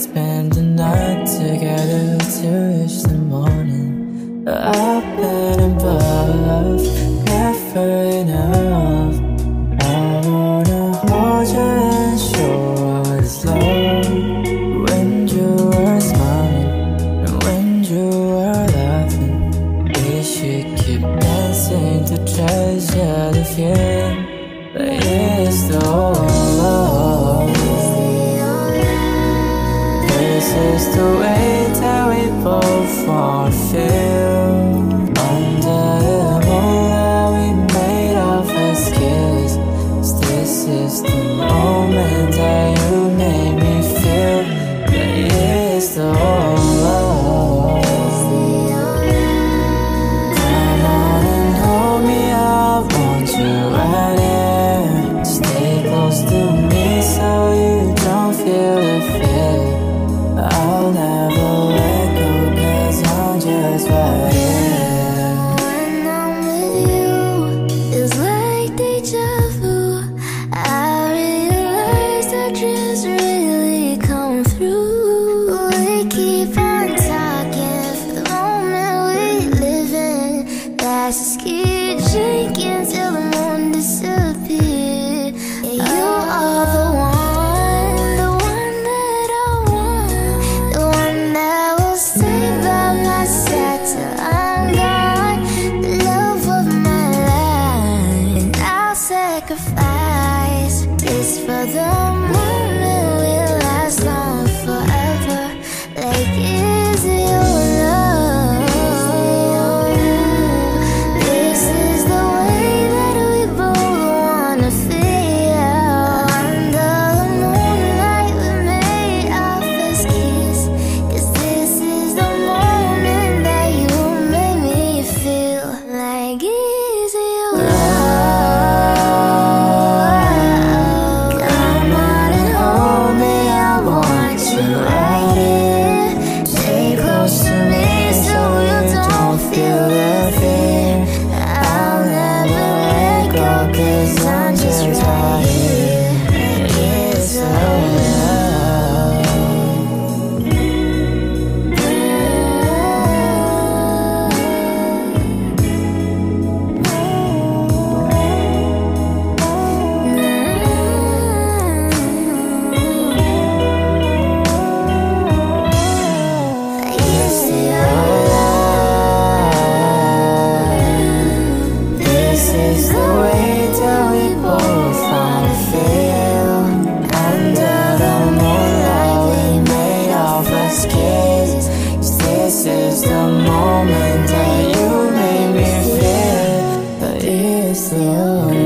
spend the night together to reach the morning. I bet just the way that we both want fit. can the moon disappears. You are the one, the one that I want, the one that will stay by my side till I'm gone. The love of my life, I'll sacrifice this for the moon. moment that you made me feel that it's you.